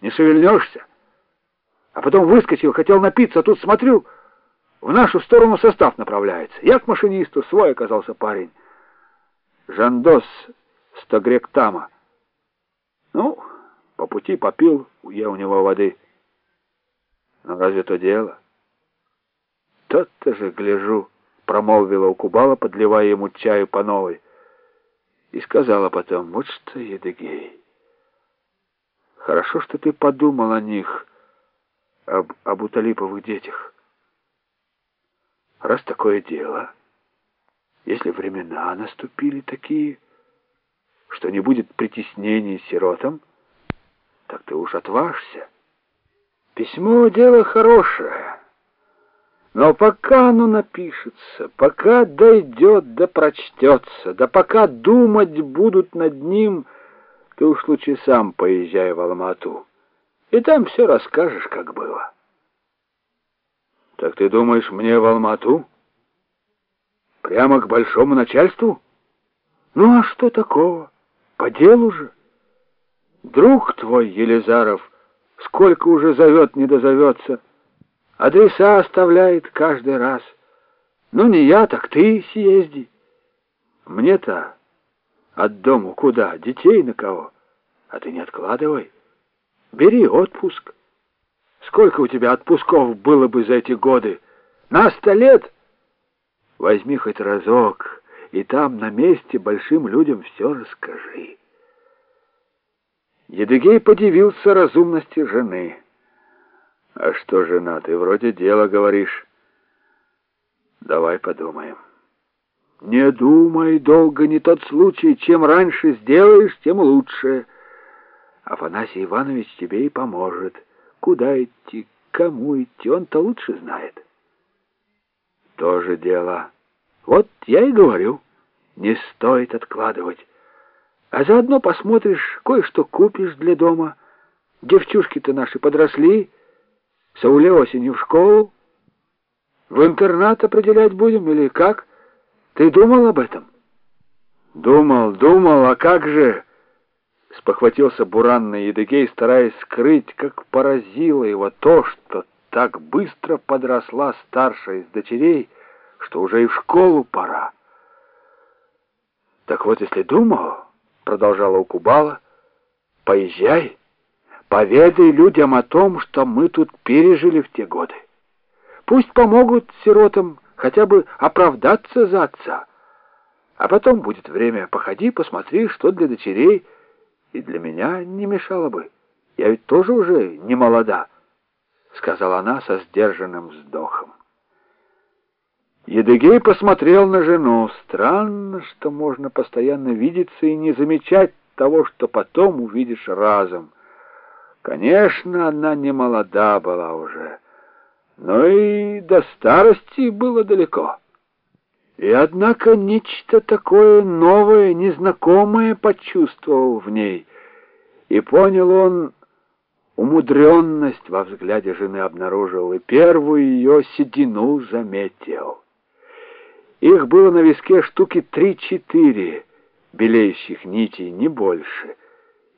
не шевельнешься. А потом выскочил, хотел напиться, а тут смотрю, в нашу сторону состав направляется. Я к машинисту, свой оказался парень. Жандос Стогректама. Ну, по пути попил я у него воды. Но разве то дело? Тот-то же, гляжу, промолвила у Кубала, подливая ему чаю по новой. И сказала потом, вот что, Едыгей, хорошо, что ты подумал о них, об, об детях. Раз такое дело, если времена наступили такие, что не будет притеснений сиротам, так ты уж отважься. Письмо — дело хорошее, но пока оно напишется, пока дойдет да прочтется, да пока думать будут над ним, ты уж лучше сам поезжай в Алмату, и там все расскажешь, как было. Так ты думаешь, мне в Алмату? Прямо к большому начальству? Ну а что такого? По делу же. Друг твой, Елизаров, сколько уже зовет, не дозовется. Адреса оставляет каждый раз. Ну, не я, так ты съезди. Мне-то от дому куда? Детей на кого? А ты не откладывай. Бери отпуск. Сколько у тебя отпусков было бы за эти годы? На сто лет? Возьми хоть разок, и там на месте большим людям все расскажи. Едыгей подивился разумности жены. «А что, жена, ты вроде дела говоришь. Давай подумаем». «Не думай долго, не тот случай. Чем раньше сделаешь, тем лучше. Афанасий Иванович тебе и поможет. Куда идти, кому идти, он-то лучше знает». «Тоже дело. Вот я и говорю, не стоит откладывать». А заодно посмотришь, кое-что купишь для дома. Девчушки-то наши подросли, Сауле осенью в школу. В интернат определять будем или как? Ты думал об этом? Думал, думал, а как же... Спохватился буранный Едыгей, стараясь скрыть, как поразило его то, что так быстро подросла старшая из дочерей, что уже и в школу пора. Так вот, если думал продолжала Укубала, поезжай, поведай людям о том, что мы тут пережили в те годы. Пусть помогут сиротам хотя бы оправдаться за отца. А потом будет время, походи, посмотри, что для дочерей и для меня не мешало бы. Я ведь тоже уже не молода, — сказала она со сдержанным вздохом. Едыгей посмотрел на жену. Странно, что можно постоянно видеться и не замечать того, что потом увидишь разом. Конечно, она не молода была уже, но и до старости было далеко. И однако нечто такое новое, незнакомое почувствовал в ней, и понял он, умудренность во взгляде жены обнаружил, и первую ее седину заметил. Их было на виске штуки три-четыре белеющих нитей, не больше.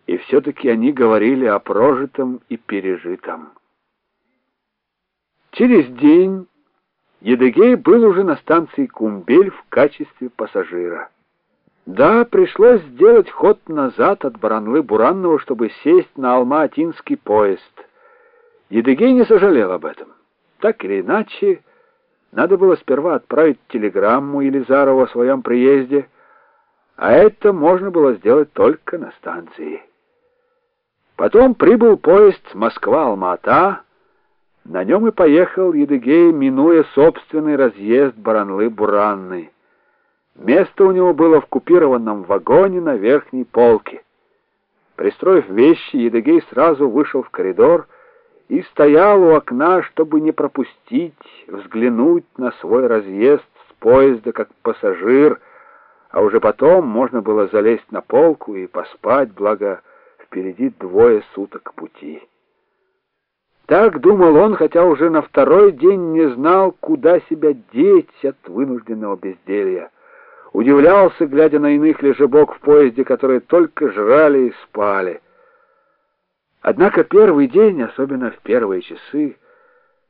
И все-таки они говорили о прожитом и пережитом. Через день Едыгей был уже на станции Кумбель в качестве пассажира. Да, пришлось сделать ход назад от Баранлы-Буранного, чтобы сесть на Алма-Атинский поезд. Едыгей не сожалел об этом. Так или иначе, надо было сперва отправить телеграмму Елизарову о своем приезде, а это можно было сделать только на станции. Потом прибыл поезд Москва-Алма-Ата, на нем и поехал Едыгей, минуя собственный разъезд Баранлы-Буранны. Место у него было в купированном вагоне на верхней полке. Пристроив вещи, Едыгей сразу вышел в коридор и стоял у окна, чтобы не пропустить, взглянуть на свой разъезд с поезда как пассажир, а уже потом можно было залезть на полку и поспать, благо впереди двое суток пути. Так думал он, хотя уже на второй день не знал, куда себя деть от вынужденного безделья. Удивлялся, глядя на иных лежебок в поезде, которые только жрали и спали. Однако первый день, особенно в первые часы,